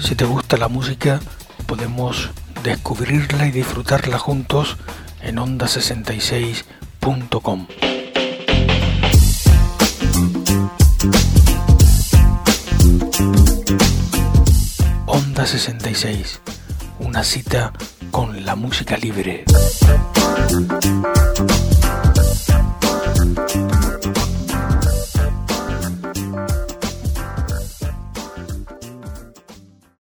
Si te gusta la música, podemos descubrirla y disfrutarla juntos en onda66.com. Onda 66, una cita con la música libre.